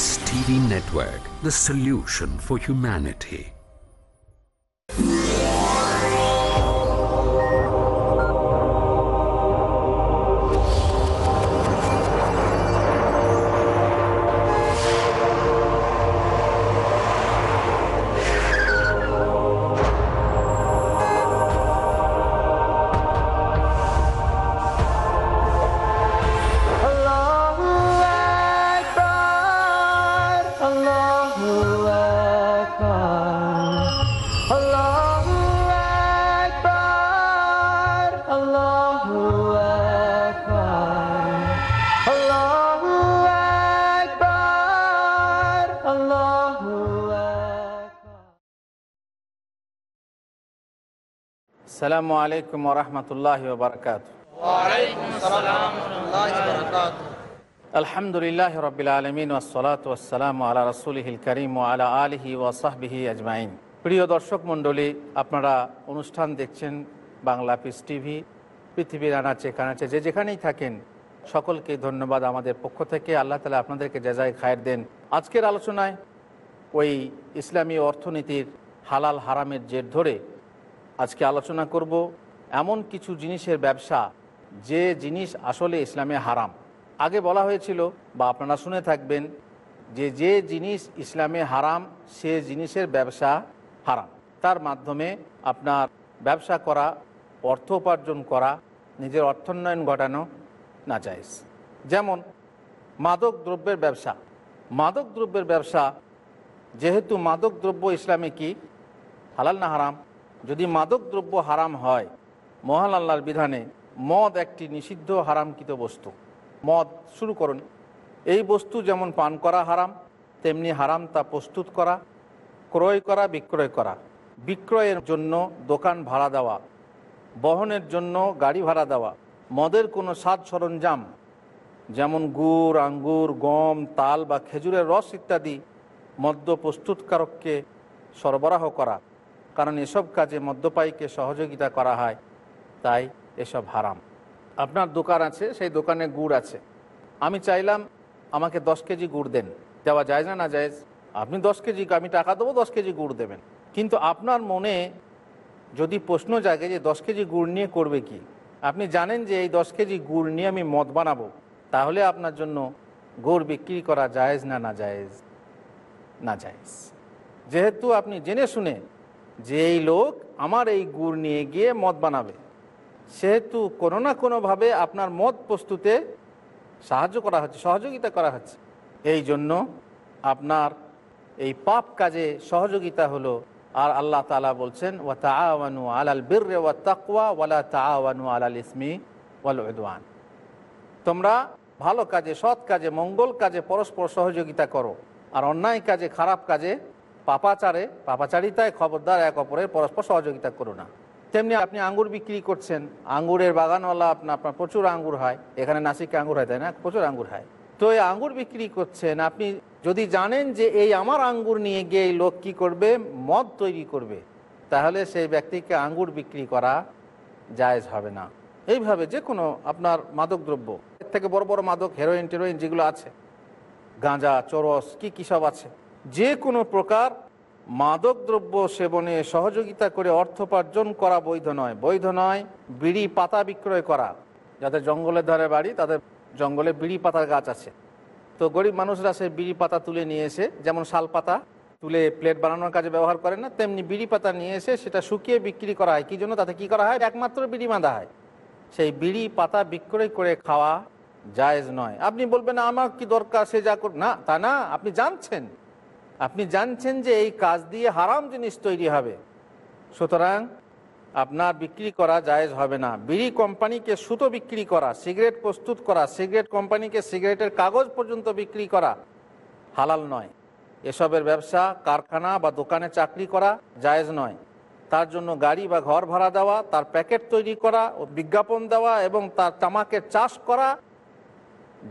This TV Network, the solution for humanity. আসসালামু আলাইকুম রহমতুল্লাহ বারকাত আলহামদুলিল্লাহ রবিল আলমিন ওসলাত ওসালাম আলা রসুলহিল করিম ও আলা আলহি ওয়াসাহবিহি আজমাইন। প্রিয় দর্শক মণ্ডলী, আপনারা অনুষ্ঠান দেখছেন বাংলা পিস টিভি পৃথিবীর আনাচে কানাচে, যে যেখানেই থাকেন, সকলকে ধন্যবাদ আমাদের পক্ষ থেকে। আল্লাহ তালা আপনাদেরকে যাজাই খায়ের দেন। আজকের আলোচনায় ওই ইসলামী অর্থনীতির হালাল হারামের জের ধরে আজকে আলোচনা করব এমন কিছু জিনিসের ব্যবসা যে জিনিস আসলে ইসলামে হারাম। আগে বলা হয়েছিল বা আপনারা শুনে থাকবেন যে যে জিনিস ইসলামে হারাম, সে জিনিসের ব্যবসা হারাম। তার মাধ্যমে আপনার ব্যবসা করা, অর্থ উপার্জন করা, নিজের অর্থোন্নয়ন ঘটানো না যায় যেমন মাদক দ্রব্যের ব্যবসা। মাদক দ্রব্যের ব্যবসা, যেহেতু মাদক দ্রব্য ইসলামে কি, হালাল না হারাম? যদি মাদক দ্রব্য হারাম হয়, মহান আল্লাহর বিধানে মদ একটি নিষিদ্ধ হারামকৃত বস্তু। মদ, শুরু করুন। এই বস্তু যেমন পান করা হারাম, তেমনি হারাম তা প্রস্তুত করা, ক্রয় করা, বিক্রয় করা। বিক্রয়ের জন্য দোকান ভাড়া দেওয়া, বহনের জন্য গাড়ি ভাড়া দেওয়া, মদের কোনো সাজ সরঞ্জাম, যেমন গুড়, আঙ্গুর, গম, তাল বা খেজুরের রস ইত্যাদি মদ্য প্রস্তুতকারককে সরবরাহ করা। কারণ এসব কাজে মদ্যপায়ীকে সহযোগিতা করা হয়, তাই এসব হারাম। আপনার দোকান আছে, সেই দোকানে গুড় আছে। আমি চাইলাম আমাকে দশ কেজি গুড় দেন। দেওয়া যায় না না যায়। আপনি দশ কেজি, আমি টাকা দেবো, দশ কেজি গুড় দেবেন। কিন্তু আপনার মনে যদি প্রশ্ন জাগে যে দশ কেজি গুড় নিয়ে করবে কি? আপনি জানেন যে এই দশ কেজি গুড় নিয়ে আমি মদ বানাবো। তাহলে আপনার জন্য গুড় বিক্রি করা জায়েজ না না জায়েজ না জায়েজ যেহেতু আপনি জেনে শুনে যে এই লোক আমার এই গুড় নিয়ে গিয়ে মদ বানাবে, সেহেতু কোনো না কোনোভাবে আপনার মদ প্রস্তুতে সাহায্য করা হচ্ছে, সহযোগিতা করা হচ্ছে। এই জন্য আপনার এই পাপ কাজে সহযোগিতা হলো। আর আল্লাহ তালা বলছেন, ওয়া তাআওয়ানু আলাল বিররে ওয়া তাকওয়া ওয়ালা তাআওয়ানু আলাল ইসমি ওয়াল উদওয়ান। তোমরা ভালো কাজে, সৎ কাজে, মঙ্গল কাজে পরস্পর সহযোগিতা করো। আর অন্যায় কাজে, খারাপ কাজে পাপাচারে, পাপাচারিতায় খবরদার এক অপরের পরস্পর সহযোগিতা করো না। তেমনি আপনি আঙ্গুর বিক্রি করছেন, আঙ্গুরের বাগানওয়ালা আপনার আপনার প্রচুর আঙ্গুর হয়, এখানে নাসিকে আঙ্গুর হয়, তাই না? প্রচুর আঙ্গুর হয়। তো এই আঙ্গুর বিক্রি করছেন, আপনি যদি জানেন যে এই আমার আঙ্গুর নিয়ে গিয়ে এই লোক কী করবে, মদ তৈরি করবে, তাহলে সেই ব্যক্তিকে আঙ্গুর বিক্রি করা জায়েজ হবে না। এইভাবে যে কোনো আপনার মাদক দ্রব্য এর থেকে বড় বড় মাদক হেরোইন টেরোইন যেগুলো আছে, গাঁজা, চরস, কি কী সব আছে যে কোনো প্রকার মাদক দ্রব্য সেবনে সহযোগিতা করে অর্থোপার্জন করা বৈধ নয়। বৈধ নয়, বিড়ি পাতা বিক্রয় করা। যাদের জঙ্গলের ধারে বাড়ি, তাদের জঙ্গলে বিড়ি পাতার গাছ আছে। তো গরিব মানুষরা সেই বিড়ি পাতা তুলে নিয়ে এসে, যেমন শাল পাতা তুলে প্লেট বানানোর কাজে ব্যবহার করে না, তেমনি বিড়ি পাতা নিয়ে এসে সেটা শুকিয়ে বিক্রি করা হয়। কি জন্য? তাতে কি করা হয়? একমাত্র বিড়ি বাঁধা হয়। সেই বিড়ি পাতা বিক্রয় করে খাওয়া জায়েজ নয়। আপনি বলবেন, আমার কি দরকার? সে যা না, তা না, আপনি জানছেন। আপনি জানছেন যে এই কাজ দিয়ে হারাম জিনিস তৈরি হবে। সুতরাং আপনার বিক্রি করা জায়েজ হবে না। বিড়ি কোম্পানিকে সুতো বিক্রি করা, সিগারেট প্রস্তুত করা, সিগারেট কোম্পানিকে সিগারেটের কাগজ পর্যন্ত বিক্রি করা হালাল নয়। এসবের ব্যবসা, কারখানা বা দোকানে চাকরি করা জায়েজ নয়। তার জন্য গাড়ি বা ঘর ভাড়া দেওয়া, তার প্যাকেট তৈরি করা, ও বিজ্ঞাপন দেওয়া এবং তার তামাকের চাষ করা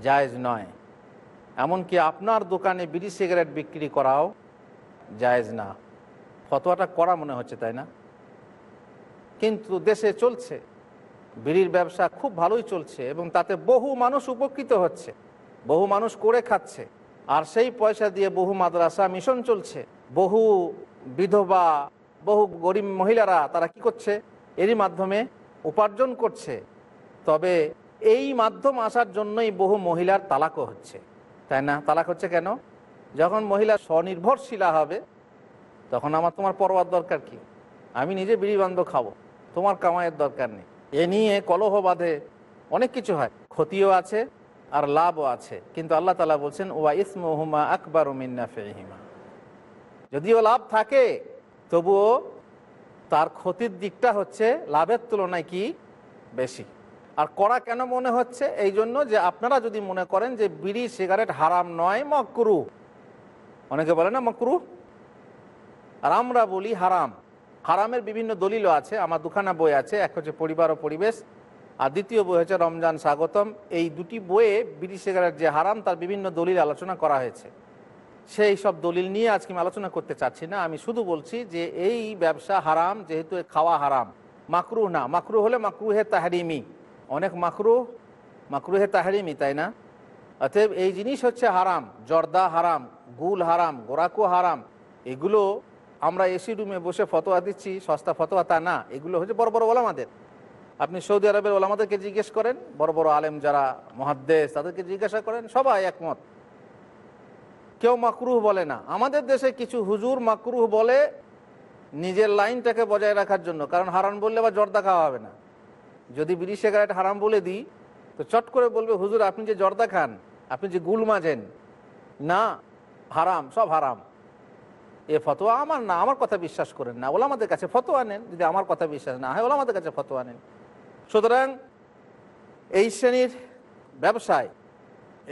জায়েজ নয়। এমনকি আপনার দোকানে বিড়ি সিগারেট বিক্রি করাও জায়েজ না। ফতোয়াটা করা মনে হচ্ছে, তাই না? কিন্তু দেশে চলছে। বিড়ির ব্যবসা খুব ভালোই চলছে এবং তাতে বহু মানুষ উপকৃত হচ্ছে, বহু মানুষ করে খাচ্ছে। আর সেই পয়সা দিয়ে বহু মাদ্রাসা মিশন চলছে। বহু বিধবা, বহু গরিব মহিলারা তারা কি করছে? এরই মাধ্যমে উপার্জন করছে। তবে এই মাধ্যম আসার জন্যই বহু মহিলার তালাকও হচ্ছে। তাই না? তালাক হচ্ছে কেন? যখন মহিলা স্বনির্ভরশীলা হবে, তখন আমার তোমার পরোয়ার দরকার কি? আমি নিজে বিড়ি বান্ধ খাব, তোমার কামাইয়ের দরকার নেই। এ নিয়ে কলহ বাঁধে অনেক কিছু হয়। ক্ষতিও আছে আর লাভও আছে। কিন্তু আল্লাহ তালা বলছেন, ওয়া ইসমহুমা আকবর মিন্না ফেহিমা যদিও লাভ থাকে, তবুও তার ক্ষতির দিকটা হচ্ছে লাভের তুলনায় কি? বেশি। আর করা কেন মনে হচ্ছে? এই জন্য যে আপনারা যদি মনে করেন যে বিড়ি, সিগারেট হারাম নয়, মকরু। অনেকে বলে না মকরু? আর আমরা বলি হারাম। হারামের বিভিন্ন দলিলও আছে, আমার দুখানা বই আছে, এক হচ্ছে পরিবার ও পরিবেশ, আর দ্বিতীয় বই হচ্ছে রমজান স্বাগতম। এই দুটি বইয়ে বিড়ি, সিগারেট যে হারাম, তার বিভিন্ন দলিল আলোচনা করা হয়েছে। সেই সব দলিল নিয়ে আজকে আমি আলোচনা করতে চাচ্ছি না। আমি শুধু বলছি যে এই ব্যবসা হারাম, যেহেতু খাওয়া হারাম। মাকরু না, মাকরু হলে মাকরুহে তাহারিমি। অনেক মাকরু মাকরুহে তাহারিমি তাই না। অতএব এই জিনিস হচ্ছে হারাম, জর্দা হারাম, গুল হারাম, গোরাকু হারাম। এগুলো আমরা এসি রুমে বসে ফতোয়া দিচ্ছি, সস্তা ফতোয়া তা না। এগুলো হচ্ছে বড় বড় ওলামাদের। আপনি সৌদি আরবের ওলামাদেরকে জিজ্ঞেস করেন, বড় বড় আলেম যারা মহাদ্দেশ তাদেরকে জিজ্ঞাসা করেন, সবাই একমত। কেউ মাকরুহ বলে না। আমাদের দেশে কিছু হুজুর মাকরুহ বলে নিজের লাইনটাকে বজায় রাখার জন্য, কারণ হারাম বললে আবার জর্দা খাওয়া হবে না। যদি বিড়ি সিগারেট হারাম বলে দিই, তো চট করে বলবে, হুজুর, আপনি যে জর্দা খান, আপনি যে গুল মাজেন, না, হারাম, সব হারাম। এ ফতোয়া আমার না, আমার কথা বিশ্বাস করেন না। ওলামাদের কাছে ফতোয়া নেন, যদি আমার কথা বিশ্বাস না হয়, ওলামাদের কাছে ফতোয়া নেন। সুতরাং এই শ্রেণির ব্যবসায়,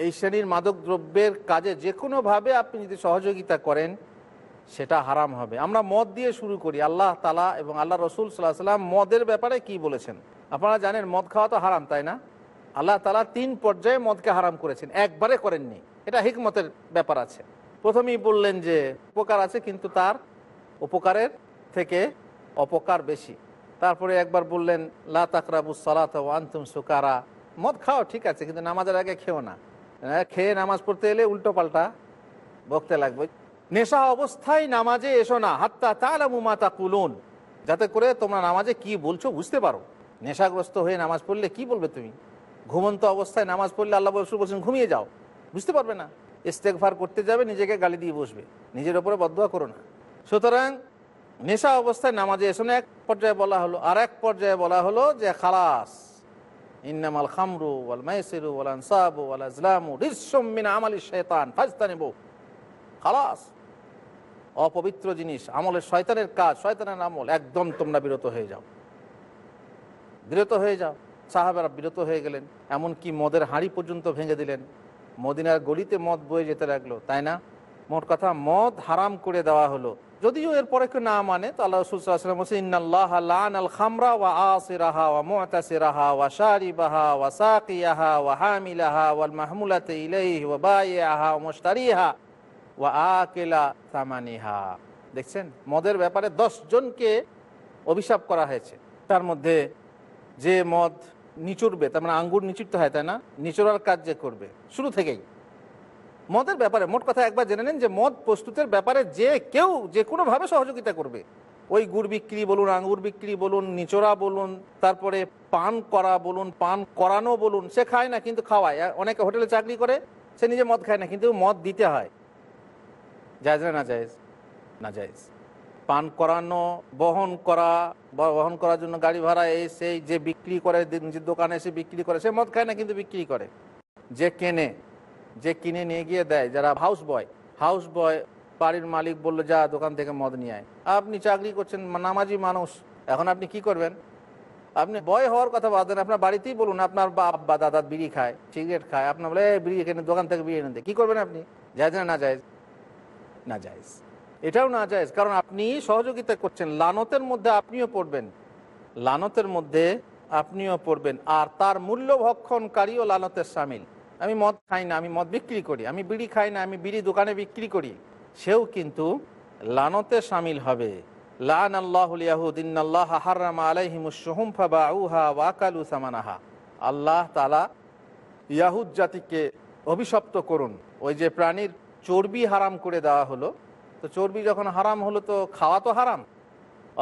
এই শ্রেণির মাদক দ্রব্যের কাজে যে কোনোভাবে আপনি যদি সহযোগিতা করেন সেটা হারাম হবে। আমরা মদ দিয়ে শুরু করি। আল্লাহ তালা এবং আল্লাহ রসুল সাল্লাহ সাল্লাম মদের ব্যাপারে কি বলেছেন? আপনারা জানেন মদ খাওয়া তো হারাম তাই না? আল্লাহ তালা তিন পর্যায়ে মদকে হারাম করেছেন। একবারে করেননি। এটা হিকমতের ব্যাপার আছে। প্রথমেই বললেন যে উপকার আছে কিন্তু তার উপকারের থেকে অপকার বেশি। তারপরে একবার বললেন লা তাকরাবু সালাত আন্তুম সুকারা। মদ খাও ঠিক আছে কিন্তু নামাজের আগে খেও না। হ্যাঁ, খেয়ে নামাজ পড়তে এলে উল্টো পাল্টা বকতে লাগবে। নেশা অবস্থায় নামাজে এসো না, হাত্তা তালামু মাতা কুলুন যাতে করে তোমরা নামাজে কি বলছো বুঝতে পারো। নেশাগ্রস্ত হয়ে নামাজ পড়লে কি বলবে তুমি? ঘুমন্ত অবস্থায় নামাজ পড়লে আল্লাহ রসুল বলছেন, ঘুমিয়ে যাও। বুঝতে পারবে না। ইস্তেকভার করতে যাবে, নিজেকে গালি দিয়ে বসবে। নিজের ওপরে বদয়া করো না। সুতরাং নেশা অবস্থায় নামাজে এসো না, এক পর্যায়ে বলা হলো, আর এক পর্যায়ে বলা হলো যে, খালাস। ইন্নামাল খামরু ওয়াল মাইসিরু ওয়াল আনসাবু ওয়াল আজলামু রিসসুম মিন আমালি শাইতান, ফাজতানিবু। খালাস। অপবিত্র জিনিস, আমলের শয়তানের কাজ, শয়তানের আমল, একদম তোমরা বিরত হয়ে যাও। বিরত হয়ে যাও। সাহাবেরা বিরত হয়ে গেলেন। এমনকি মদের হাঁড়ি পর্যন্ত ভেঙে দিলেন। মদিনার গলিতে মদ বয়ে যেতে লাগল, তাই না? মোট কথা, মদ হারাম করে দেওয়া হলো। যদিও এরপরে কেউ না মানে তো আল্লাহ রসুল সাল্লাম বলছে ইন্নাল্লাহ লান আল খামরা ওয়া আসিরাহা ওয়া মুতাসিরাহা ওয়া শারিবাহা ওয়া সাকিয়াহা ওয়া হামিলাহা ওয়াল মাহমুলাতে ইলাইহি ওয়া বাইয়াহা ওয়া মুশতারিহা। ওয়া দেখছেন? মদের ব্যাপারে জনকে অভিশাপ করা হয়েছে। তার মধ্যে যে মদ নিচুরবে তার মানে আঙ্গুর নিচুরতে হয়, তাই না? নিচুরার কাজ যে করবে, শুরু থেকেই। মদের ব্যাপারে মোট কথা একবার জেনে নেন যে মদ প্রস্তুতের ব্যাপারে যে কেউ যে কোনোভাবে সহযোগিতা করবে। ওই গুড় বিক্রি বলুন, আঙ্গুর বিক্রি বলুন নিচোরা বলুন, তারপরে পান করা বলুন, পান করানো বলুন, সে খায় না কিন্তু খাওয়ায়। অনেকে হোটেলে চাকরি করে, সে নিজে মদ খায় না কিন্তু মদ দিতে হয়। জায়জ না না জায়েজ? না জায়েজ। পান করানো, বহন করা বহন করার জন্য গাড়ি ভাড়া, এই সেই যে বিক্রি করে যে দোকানে এসে বিক্রি করে, সে মদ খায় না কিন্তু বিক্রি করে। যে কেনে, যে কিনে নিয়ে গিয়ে দেয়, যারা হাউস বয় হাউস বয় বাড়ির মালিক বলল, যা, দোকান থেকে মদ নিয়ে আয়। আপনি চাকরি করছেন নামাজি মানুষ, এখন আপনি কি করবেন? আপনি বয় হওয়ার কথা বাদ দেন আপনার বাড়িতেই বলুন, আপনার বাপ বা দাদা বিড়ি খায়, সিগারেট খায় আপনার বলে বিড়ি এখানে দোকান থেকে বিড়ি এনে দেয় কি করবেন আপনি? যায় না যায় না যায় এটাও না যায় কারণ আপনি সহযোগিতা করছেন। লানতের মধ্যে আপনিও পড়বেন। লানতের মধ্যে আপনিও পড়বেন। আর তার মূল্য ভক্ষণকারীও লানতের সামিল। আমি মদ খাই না, আমি মদ বিক্রি করি। আমি বিড়ি খাই না, আমি বিড়ি দোকানে বিক্রি করি। সেও কিন্তু লানতে সামিল হবে। লান আল্লাহ হারাম আলাইহিমুসহুম ফাবাউহা ওয়াকালু সামানাহা। আল্লাহ তালা ইয়াহুদ জাতিকে অভিশপ্ত করুন। ওই যে প্রাণীর চর্বি হারাম করে দেওয়া হলো, তো চর্বি যখন হারাম হলো তো খাওয়া তো হারাম।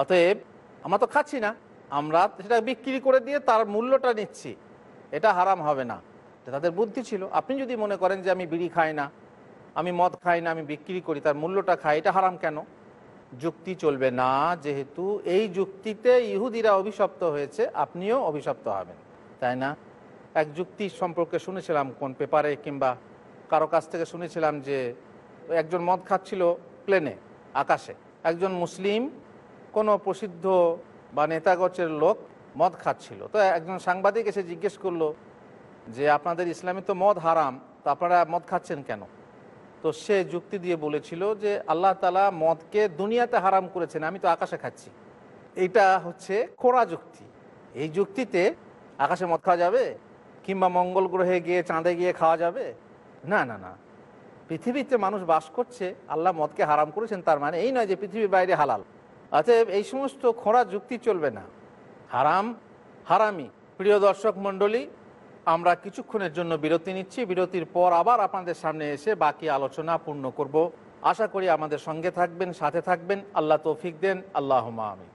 অতএব আমরা তো খাচ্ছি না, আমরা সেটা বিক্রি করে দিয়ে তার মূল্যটা নিচ্ছি, এটা হারাম হবে না। তাদের বুদ্ধি ছিল। আপনি যদি মনে করেন যে আমি বিড়ি খাই না, আমি মদ খাই না, আমি বিক্রি করি, তার মূল্যটা খাই, এটা হারাম কেন? যুক্তি চলবে না, যেহেতু এই যুক্তিতে ইহুদিরা অভিশপ্ত হয়েছে, আপনিও অভিশপ্ত হবেন, তাই না? এক যুক্তি সম্পর্কে শুনেছিলাম কোন পেপারে কিংবা কারও কাছ থেকে শুনেছিলাম যে একজন মদ খাচ্ছিল প্লেনে আকাশে। একজন মুসলিম, কোনো প্রসিদ্ধ বা নেতাগোচের লোক মদ খাচ্ছিল। তো একজন সাংবাদিক এসে জিজ্ঞেস করল যে, আপনাদের ইসলামে তো মদ হারাম, তো আপনারা মদ খাচ্ছেন কেন? তো সে যুক্তি দিয়ে বলেছিল যে, আল্লাহ তালা মদকে দুনিয়াতে হারাম করেছেন, আমি তো আকাশে খাচ্ছি। এইটা হচ্ছে খোড়া যুক্তি। এই যুক্তিতে আকাশে মদ খাওয়া যাবে? কিংবা মঙ্গল গ্রহে গিয়ে চাঁদে গিয়ে খাওয়া যাবে? না না না। পৃথিবীতে মানুষ বাস করছে, আল্লাহ মদকে হারাম করেছেন, তার মানে এই নয় যে পৃথিবীর বাইরে হালাল। অতএব এই সমস্ত খোঁড়া যুক্তি চলবে না। হারাম, হারামি। প্রিয় দর্শক মণ্ডলী, আমরা কিছুক্ষণের জন্য বিরতি নিচ্ছি। বিরতির পর আবার আপনাদের সামনে এসে বাকি আলোচনা পূর্ণ করব। আশা করি আমাদের সঙ্গে থাকবেন, সাথে থাকবেন। আল্লাহ তৌফিক দেন। আল্লাহ আমি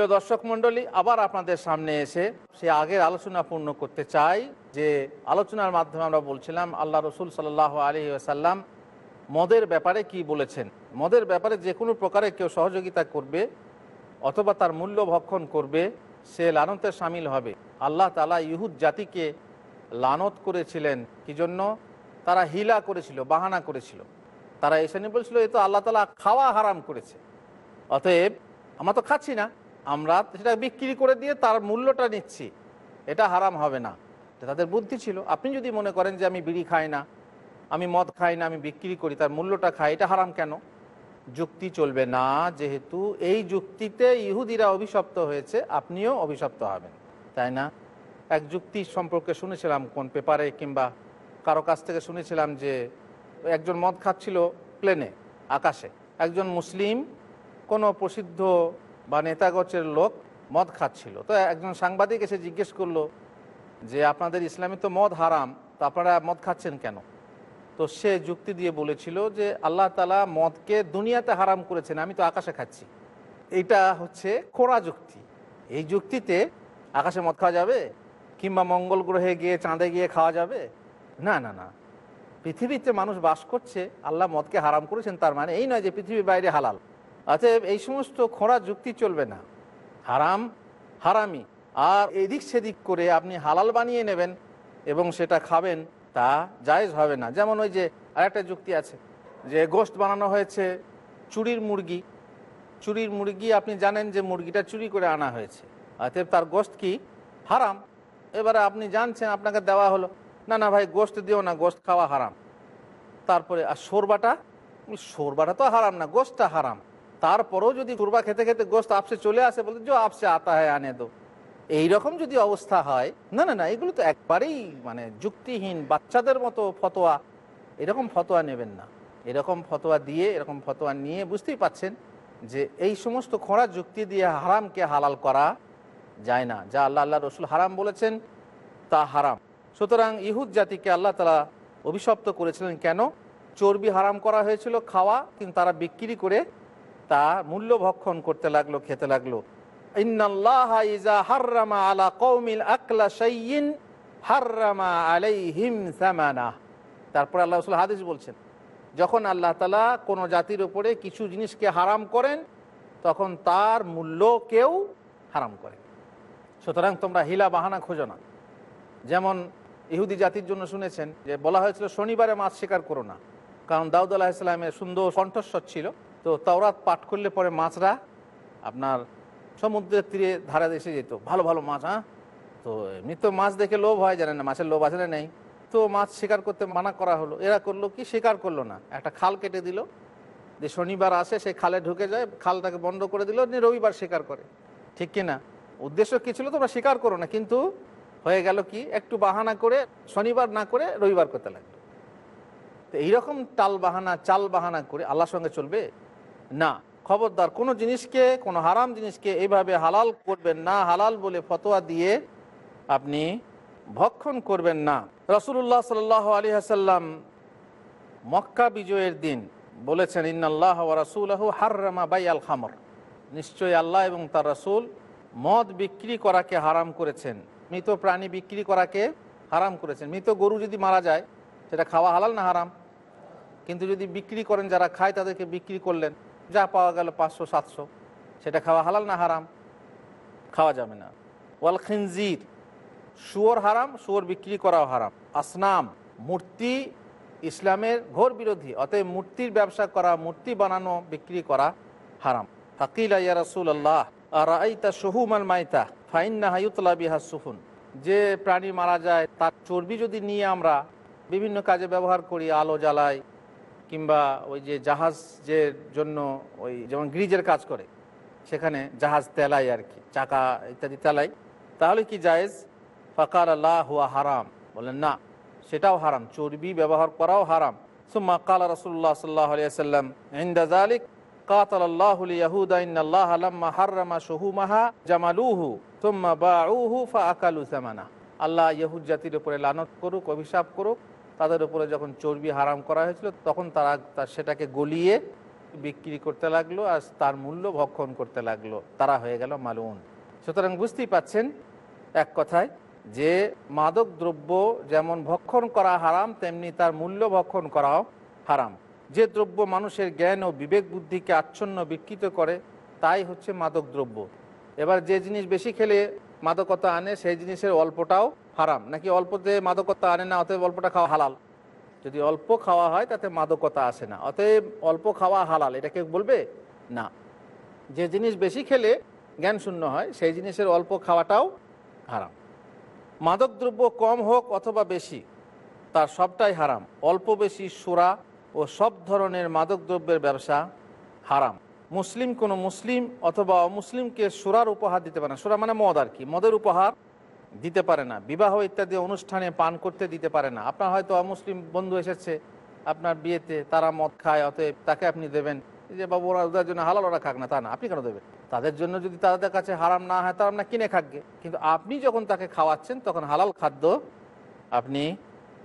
প্রিয় দর্শক মণ্ডলী, আবার আপনাদের সামনে এসে সে আগের আলোচনা পূর্ণ করতে চাই, যে আলোচনার মাধ্যমে আমরা বলছিলাম, আল্লাহ রসুল সাল্লাহ আলী আসাল্লাম মদের ব্যাপারে কি বলেছেন? মদের ব্যাপারে যে কোনো প্রকারে কেউ সহযোগিতা করবে অথবা তার মূল্য ভক্ষণ করবে, সে লানতে সামিল হবে। আল্লাহ তালা ইহুদ জাতিকে লানত করেছিলেন। কি জন্য? তারা হিলা করেছিল, বাহানা করেছিল। তারা এসে নিয়ে বলছিল, এ তো আল্লাহ তালা খাওয়া হারাম করেছে। অতএব আমরা তো খাচ্ছি না। আমরা সেটা বিক্রি করে দিয়ে তার মূল্যটা নিচ্ছি, এটা হারাম হবে না। তাদের বুদ্ধি ছিল। আপনি যদি মনে করেন যে আমি বিড়ি খাই না, আমি মদ খাই না, আমি বিক্রি করি, তার মূল্যটা খাই, এটা হারাম কেন? যুক্তি চলবে না, যেহেতু এই যুক্তিতে ইহুদিরা অভিশপ্ত হয়েছে, আপনিও অভিশপ্ত হবেন, তাই না? এক যুক্তি সম্পর্কে শুনেছিলাম কোন পেপারে কিংবা কারও কাছ থেকে শুনেছিলাম যে একজন মদ খাচ্ছিল প্লেনে, আকাশে। একজন মুসলিম, কোনো প্রসিদ্ধ বা নেতাগোচের লোক মদ খাচ্ছিল। তো একজন সাংবাদিক এসে জিজ্ঞেস করল যে, আপনাদের ইসলামে তো মদ হারাম, তো আপনারা মদ খাচ্ছেন কেন? তো সে যুক্তি দিয়ে বলেছিল যে, আল্লাহ তালা মদকে দুনিয়াতে হারাম করেছেন, আমি তো আকাশে খাচ্ছি। এটা হচ্ছে খোড়া যুক্তি। এই যুক্তিতে আকাশে মদ খাওয়া যাবে? কিংবা মঙ্গল গ্রহে গিয়ে, চাঁদে গিয়ে খাওয়া যাবে? না না না। পৃথিবীতে মানুষ বাস করছে, আল্লাহ মদকে হারাম করেছেন, তার মানে এই নয় যে, পৃথিবীর বাইরে হালাল। অতএব এই সমস্ত খোঁড়া যুক্তি চলবে না। হারাম, হারামি। আর এদিক সেদিক করে আপনি হালাল বানিয়ে নেবেন এবং সেটা খাবেন, তা জায়েজ হবে না। যেমন ওই যে আরেকটা যুক্তি আছে, যে গোস্ত বানানো হয়েছে চুরির মুরগি। চুরির মুরগি আপনি জানেন যে মুরগিটা চুরি করে আনা হয়েছে। অতএব তার গোস্ত কি? হারাম। এবারে আপনি জানছেন, আপনাকে দেওয়া হলো। না না ভাই গোস্ত দিও না গোস্ত খাওয়া হারাম। তারপরে, আর সরবাটা সরবাটা তো হারাম না গোস্তটা হারাম। তারপরেও যদি সুরবা খেতে খেতে গোস্ত আপসে চলে আসে বলতে যে আপসে আতা হয় আনে দো। এইরকম যদি অবস্থা হয়, না না না, এগুলো তো একবারেই মানে যুক্তিহীন, বাচ্চাদের মতো ফতোয়া। এরকম ফতোয়া নেবেন না। এরকম ফতোয়া দিয়ে, এরকম ফতোয়া নিয়ে বুঝতেই পাচ্ছেন যে এই সমস্ত খোঁড়া যুক্তি দিয়ে হারামকে হালাল করা যায় না। যা আল্লাহ আল্লাহ রসুল হারাম বলেছেন, তা হারাম। সুতরাং ইহুদ জাতিকে আল্লাহ তালা অভিশপ্ত করেছিলেন কেন? চর্বি হারাম করা হয়েছিল, খাওয়া, কিন্তু তারা বিক্রি করে তা মূল্য ভক্ষণ করতে লাগল, খেতে লাগল। তারপর আল্লাহ হাদিস বলছেন, যখন আল্লাহ তালা কোনো জাতির উপরে কিছু জিনিসকে হারাম করেন, তখন তার মূল্যকেও হারাম করে সুতরাং তোমরা হিলা বাহানা খোঁজো না। যেমন ইহুদি জাতির জন্য শুনেছেন যে বলা হয়েছিল, শনিবারে মাছ শিকার করো না। কারণ দাউদ আলাহ ইসলামের সুন্দর কণ্ঠস্বর ছিল। তো তাওরাত পাঠ করলে পরে মাছরা আপনার সমুদ্রের তীরে ধারে এসে যেত। ভালো ভালো মাছ হ্যাঁ? তো এমনি তো মাছ দেখে লোভ হয়, জানেন না, মাছের লোভ আছে না নেই। তো মাছ শিকার করতে মানা করা হলো। এরা করল কি? শিকার করল না। একটা খাল কেটে দিল। যে শনিবার আসে সেই খালে ঢুকে যায়, খালটাকে বন্ধ করে দিল, নিয়ে রবিবার শিকার করে। ঠিক কি না? উদ্দেশ্য কি ছিল? তোমরা শিকার করো না। কিন্তু হয়ে গেল কি? একটু বাহানা করে শনিবার না করে রবিবার করতে লাগল। তো এইরকম টাল বাহানা, চাল বাহানা করে আল্লাহর সঙ্গে চলবে? না, খবরদার, কোনো জিনিসকে, কোনো হারাম জিনিসকে এইভাবে হালাল করবেন না, হালাল বলে ফতোয়া দিয়ে আপনি ভক্ষণ করবেন না। রসুল্লাহ সাল আলী হাসাল্লাম মক্কা বিজয়ের দিন বলেছেন ইন্নআল্লাহ রাসুল হার্রামা বাই আল খামর। নিশ্চয়ই আল্লাহ এবং তার রাসুল মদ বিক্রি করাকে হারাম করেছেন। মৃত প্রাণী বিক্রি করাকে হারাম করেছেন। মৃত গরু যদি মারা যায়, সেটা খাওয়া হালাল না হারাম? কিন্তু যদি বিক্রি করেন, যারা খায় তাদেরকে বিক্রি করলেন। যা পাওয়া গেল পাঁচশো, সাতশো, সেটা খাওয়া হালাল না হারাম? খাওয়া যাবে না। ওয়াল খিনজির, শুয়োর হারাম, শুয়োর বিক্রি করাও হারাম। আসনাম, মূর্তি, ইসলামের ঘোর বিরোধী, অতএব মূর্তির ব্যবসা করা, মূর্তি বানানো, বিক্রি করা হারাম। ইয়া রাসুল আল্লাহ আর আইতা সহুমাল মাইতা ফাইন্না হাইউতলা বিহা সুফুন। যে প্রাণী মারা যায়, তার চর্বি যদি নিয়ে আমরা বিভিন্ন কাজে ব্যবহার করি, আলো জ্বালাই কিংবা ওই যে জাহাজ যে জন্য ওই যেমন গ্রিজের কাজ করে সেখানে জাহাজ তেলাই আর কি চাকা ইত্যাদি তেলাই তাহলে কি জায়েজ ফাকার আল্লাহ হুয়া হারাম বলেন না সেটাও হারাম চর্বি ব্যবহার করাও হারাম সুম্মা কালা রসুল্লাহ সাল্লাহ আলিয়াল্লাম ইন্দাজালিক قاتل الله اليهود إن الله لما حرم شهومها جملوه ثم باعوه فأكلوا ثمنه আল্লাহ ইহুদ জাতির উপরে লানত করুক অভিশাপ করুক তাদের উপরে যখন চর্বি হারাম করা হয়েছিল, তখন তারা তার সেটাকে গলিয়ে বিক্রি করতে লাগল আর তার মূল্য ভক্ষণ করতে লাগল। তারা হয়ে গেল মালুন সুতরাং বুঝতেই পাচ্ছেন এক কথায় যে মাদক দ্রব্য যেমন ভক্ষণ করা হারাম, তেমনি তার মূল্য ভক্ষণ করাও হারাম। যে দ্রব্য মানুষের জ্ঞান ও বিবেক বুদ্ধিকে আচ্ছন্ন বিকৃত করে, তাই হচ্ছে মাদক দ্রব্য। এবার যে জিনিস বেশি খেলে মাদকতা আনে, সেই জিনিসের অল্পটাও হারাম। নাকি অল্পতে মাদকতা আনে না, অতএব অল্পটা খাওয়া হালাল? যদি অল্প খাওয়া হয়, তাতে মাদকতা আসে না। অতএব অল্প খাওয়া হালাল। এটা কেউ বলবে? না। যে জিনিস বেশি খেলে জ্ঞান শূন্য হয়, সেই জিনিসের অল্প খাওয়াটাও হারাম। মাদকদ্রব্য কম হোক অথবা বেশি, তার সবটাই হারাম। অল্প বেশি সুরা ও সব ধরনের মাদকদ্রব্যের ব্যবসা হারাম। মুসলিম কোনো মুসলিম অথবা অমুসলিমকে সুরার উপহার দিতে পারে না। সুরা মানে মদ আর কি। মদের উপহার দিতে পারে না। বিবাহ ইত্যাদি অনুষ্ঠানে পান করতে দিতে পারে না। আপনার হয়তো অমুসলিম বন্ধু এসেছে, আপনার বিয়েতে তারা মদ খায়, অতএব তাকে আপনি দেবেন। যে বাবু, ওরা ওদের জন্য হালাল ওরা খাক না, তা না। আপনি কেন দেবেন? তাদের জন্য যদি তাদের কাছে হারাম না হয়, তারা আপনার কিনে খাকবে কিন্তু আপনি যখন তাকে খাওয়াচ্ছেন, তখন হালাল খাদ্য আপনি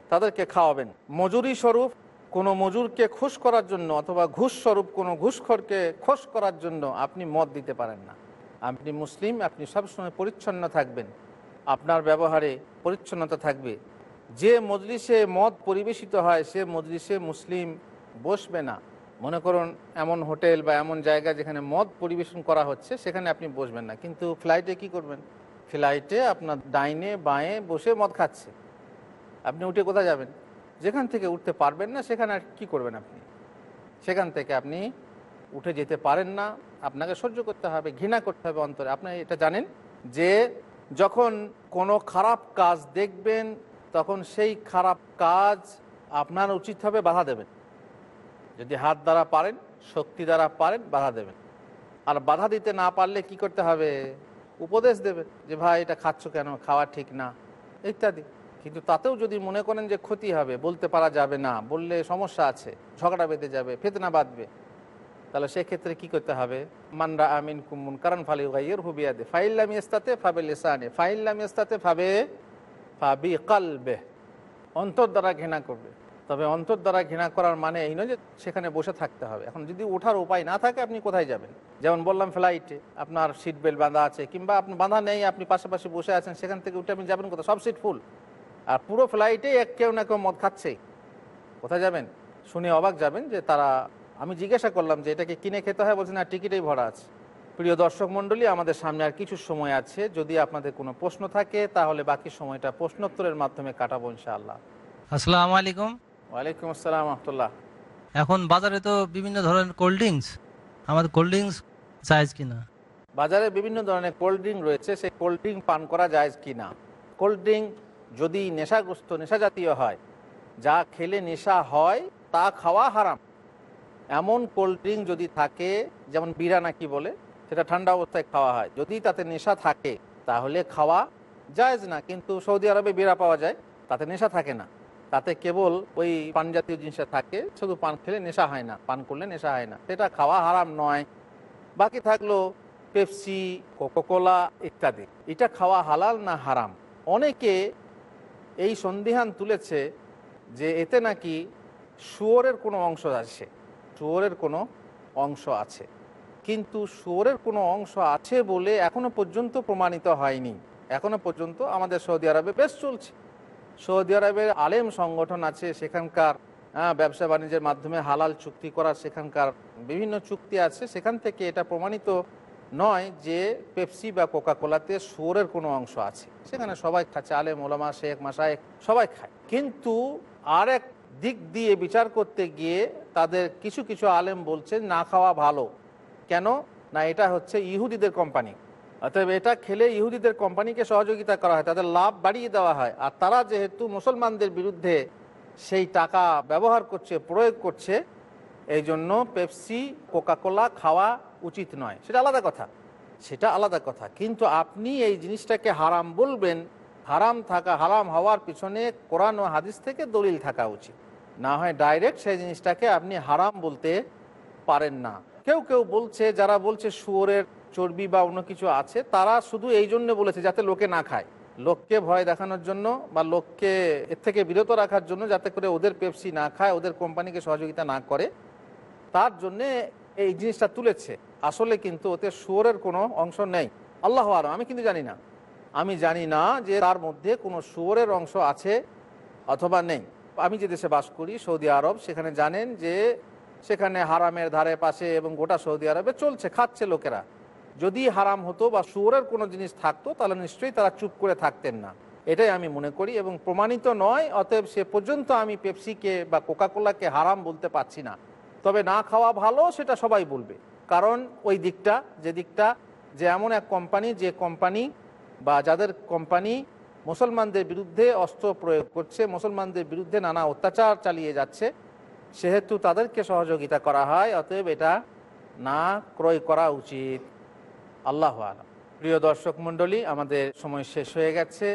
তাদেরকে খাওয়াবেন। মজুরি স্বরূপ কোনো মজুরকে খুশ করার জন্য অথবা ঘুষ স্বরূপ কোনো ঘুষখরকে খোশ করার জন্য আপনি মদ দিতে পারেন না। আপনি মুসলিম, আপনি সবসময় পরিচ্ছন্ন থাকবেন। আপনার ব্যবহারে পরিচ্ছন্নতা থাকবে। যে মজলিসে মদ পরিবেশিত হয়, সে মজলিসে মুসলিম বসবে না। মনে করুন, এমন হোটেল বা এমন জায়গা যেখানে মদ পরিবেশন করা হচ্ছে, সেখানে আপনি বসবেন না। কিন্তু ফ্লাইটে কি করবেন? ফ্লাইটে আপনার ডাইনে, বাঁয়ে বসে মদ খাচ্ছে। আপনি উঠে কোথায় যাবেন? যেখান থেকে উঠতে পারবেন না, সেখানে আর কী করবেন আপনি? সেখান থেকে আপনি উঠে যেতে পারেন না। আপনাকে সহ্য করতে হবে, ঘৃণা করতে হবে অন্তরে। আপনি এটা জানেন যে যখন কোনো খারাপ কাজ দেখবেন, তখন সেই খারাপ কাজ আপনার উচিত হবে বাধা দেবেন। যদি হাত দ্বারা পারেন, শক্তি দ্বারা পারেন, বাধা দেবেন। আর বাধা দিতে না পারলে কি করতে হবে? উপদেশ দেবেন যে, ভাই, এটা খাচ্ছ কেন? খাওয়া ঠিক না। ইত্যাদি। কিন্তু তাতেও যদি মনে করেন যে ক্ষতি হবে, বলতে পারা যাবে না, বললে সমস্যা আছে, ঝগড়া বেঁধে যাবে, ফেতনা বাঁধবে, তাহলে সেক্ষেত্রে কি করতে হবে? মানরা আমিন কুমুন কারণ ফালি গাইয়ের হুবিয়াদে ফাইল্লাম ইস্তাতে ফাবে লেসানে ফাইল্লাম ইস্তাতে ফাবে, ফাবি কালবে। অন্তর দ্বারা ঘৃণা করবে। তবে অন্তর দ্বারা ঘৃণা করার মানে এই নয় যে সেখানে বসে থাকতে হবে। এখন যদি ওঠার উপায় না থাকে, আপনি কোথায় যাবেন? যেমন বললাম ফ্লাইটে আপনার সিট বেল্ট বাঁধা আছে, কিংবা আপনি বাঁধা নেই, আপনি পাশাপাশি বসে আছেন, সেখান থেকে উঠে আপনি যাবেন কোথায়? সব সিট ফুল আর পুরো ফ্লাইটে এক কেউ না কেউ মদ খাচ্ছে। কোথায় যাবেন? শুনে অবাক যাবেন যে তারা আমি জিজ্ঞাসা করলাম যে এটাকে কিনে খেতে হয়? বলছে না টিকিটেই ভরা আছে। প্রিয় দর্শক মণ্ডলী আমাদের সামনে আর কিছু সময় আছে। যদি আপনাদের কোনো প্রশ্ন থাকে তাহলে বাকি সময়টা প্রশ্নোত্তরের মাধ্যমে কাটাবো ইনশাআল্লাহ। আসসালামু আলাইকুম। ওয়ালাইকুম আসসালাম রহমতুল্লাহ। এখন বাজারে তো বিভিন্ন ধরনের কোল্ড ড্রিঙ্কস আমাদের কোল্ড ড্রিঙ্কস চাইজ কিনা? বাজারে বিভিন্ন ধরনের কোল্ড ড্রিঙ্ক রয়েছে। সেই কোল্ড ড্রিঙ্ক পান করা যায় কি না কোল্ড ড্রিঙ্ক যদি নেশাগ্রস্ত নেশা জাতীয় হয়, যা খেলে নেশা হয়, তা খাওয়া হারাম। এমন কোল্ড ড্রিঙ্ক যদি থাকে, যেমন বিড়া নাকি বলে, সেটা ঠান্ডা অবস্থায় খাওয়া হয়, যদি তাতে নেশা থাকে, তাহলে খাওয়া জায়েজ না, কিন্তু সৌদি আরবে বিরা পাওয়া যায়, তাতে নেশা থাকে না। তাতে কেবল ওই পান জাতীয় জিনিসটা থাকে, শুধু পান খেলে নেশা হয় না, পান করলে নেশা হয় না, সেটা খাওয়া হারাম নয়। বাকি থাকল পেপসি, কোকোকোলা ইত্যাদি। এটা খাওয়া হালাল না হারাম? অনেকে এই সন্দিহান তুলেছে যে এতে নাকি শুয়োরের কোনো অংশ আছে, শুয়োরের কোনো অংশ আছে। কিন্তু শুয়োরের কোনো অংশ আছে বলে এখনও পর্যন্ত প্রমাণিত হয়নি। এখনও পর্যন্ত আমাদের সৌদি আরবে বেশ চলছে। সৌদি আরবের আলেম সংগঠন আছে, সেখানকার ব্যবসা বাণিজ্যের মাধ্যমে হালাল চুক্তি করার সেখানকার বিভিন্ন চুক্তি আছে, সেখান থেকে এটা প্রমাণিত নয় যে পেপসি বা কোকা কোলাতে শুয়োরের কোনো অংশ আছে। সেখানে সবাই খাচ্ছে আলেম ওলামা শেখ মাসায়েক সবাই খায়। কিন্তু আর এক দিক দিয়ে বিচার করতে গিয়ে তাদের কিছু কিছু আলেম বলছেন, না খাওয়া ভালো। কেন? না, এটা হচ্ছে ইহুদিদের কোম্পানি। অতএব এটা খেলে ইহুদিদের কোম্পানিকে সহযোগিতা করা হয়, তাদের লাভ বাড়িয়ে দেওয়া হয়। আর তারা যেহেতু মুসলমানদের বিরুদ্ধে সেই টাকা ব্যবহার করছে, প্রয়োগ করছে এই জন্য পেপসি, কোকাকোলা খাওয়া উচিত নয়। সেটা আলাদা কথা। সেটা আলাদা কথা। কিন্তু আপনি এই জিনিসটাকে হারাম বলবেন, হারাম থাকা, হারাম হওয়ার পিছনে কোরআন ও হাদিস থেকে দলিল থাকা উচিত। না হয় ডাইরেক্ট সেই জিনিসটাকে আপনি হারাম বলতে পারেন না। কেউ কেউ বলছে, যারা বলছে শুয়োরের চর্বি বা অন্য কিছু আছে, তারা শুধু এই জন্য বলেছে যাতে লোকে না খায়। লোককে ভয় দেখানোর জন্য বা লোককে এর থেকে বিরত রাখার জন্য যাতে করে ওদের পেপসি না খায়, ওদের কোম্পানিকে সহযোগিতা না করে, তার জন্যে এই জিনিসটা তুলেছে। আসলে কিন্তু ওতে শুয়োরের কোনো অংশ নেই। আল্লাহ আলম, আমি কিন্তু জানি না। আমি জানি না যে তার মধ্যে কোনো শুয়োরের অংশ আছে অথবা নেই। আমি যে দেশে বাস করি, সৌদি আরব, সেখানে জানেন যে সেখানে হারামের ধারে পাশে এবং গোটা সৌদি আরবে চলছে, খাচ্ছে লোকেরা। যদি হারাম হতো বা শুয়োরের কোনো জিনিস থাকতো, তাহলে নিশ্চয়ই তারা চুপ করে থাকতেন না। এটাই আমি মনে করি এবং প্রমাণিত নয়, অতএব সে পর্যন্ত আমি পেপসিকে বা কোকাকোলাকে হারাম বলতে পারছি না। তবে না খাওয়া ভালো সেটা সবাই বলবে। কারণ ওই দিকটা, যে দিকটা, যে এমন এক কোম্পানি যে কোম্পানি বা যাদের কোম্পানি মুসলমানদের বিরুদ্ধে অস্ত্র প্রয়োগ করছে, মুসলমানদের বিরুদ্ধে নানা অত্যাচার চালিয়ে যাচ্ছে, সেহেতু তাদেরকে সহযোগিতা করা হয়, অতএব এটা না ক্রয় করা উচিত। আল্লাহ প্রিয় দর্শক মণ্ডলী, আমাদের সময় শেষ হয়ে গেছে।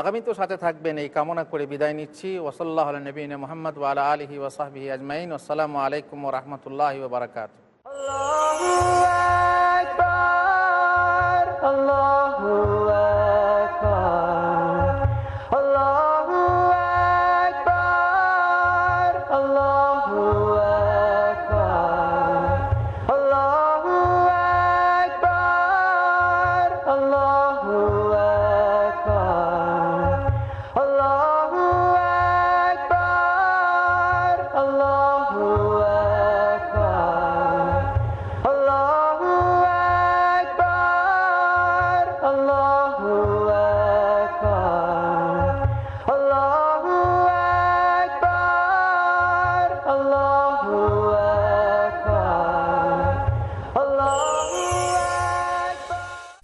আগামীতেও সাথে থাকবেন, এই কামনা করে বিদায় নিচ্ছি। ওসল্লাহ নবীন মোহাম্মদ ওয়ালা আলহি ওসাহবি আজমাইন। আসসালামু আলাইকুম রহমতুল্লাহ বারকাত Allahu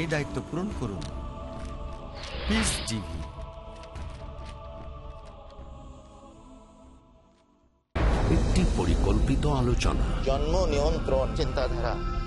এই দায়িত্ব পূরণ করুন। পিস টিভি একটি পরিকল্পিত আলোচনা। জন্ম নিয়ন্ত্রণ চিন্তাধারা।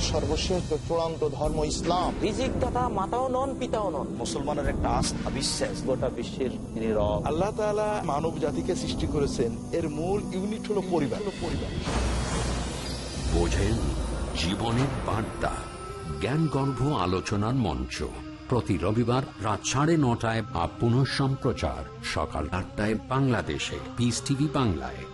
সর্বশেষ চূড়ান্ত ধর্ম ইসলাম রিজিক দাতা মাতাও নন পিতাও নন মুসলমানের একটা আস্থা বিশ্বাস। গোটা বিশ্বের নীরব। আল্লাহ তাআলা মানব জাতিকে সৃষ্টি করেছেন। এর মূল ইউনিট হলো পরিবার। পরিবার বোঝেন জীবনের বার্তা। জ্ঞানগর্ভ আলোচনার মঞ্চ। প্রতি রবিবার রাত সাড়ে নটায় বা পুনঃ সম্প্রচার সকাল আটটায় বাংলাদেশে। পিস টিভি বাংলায়।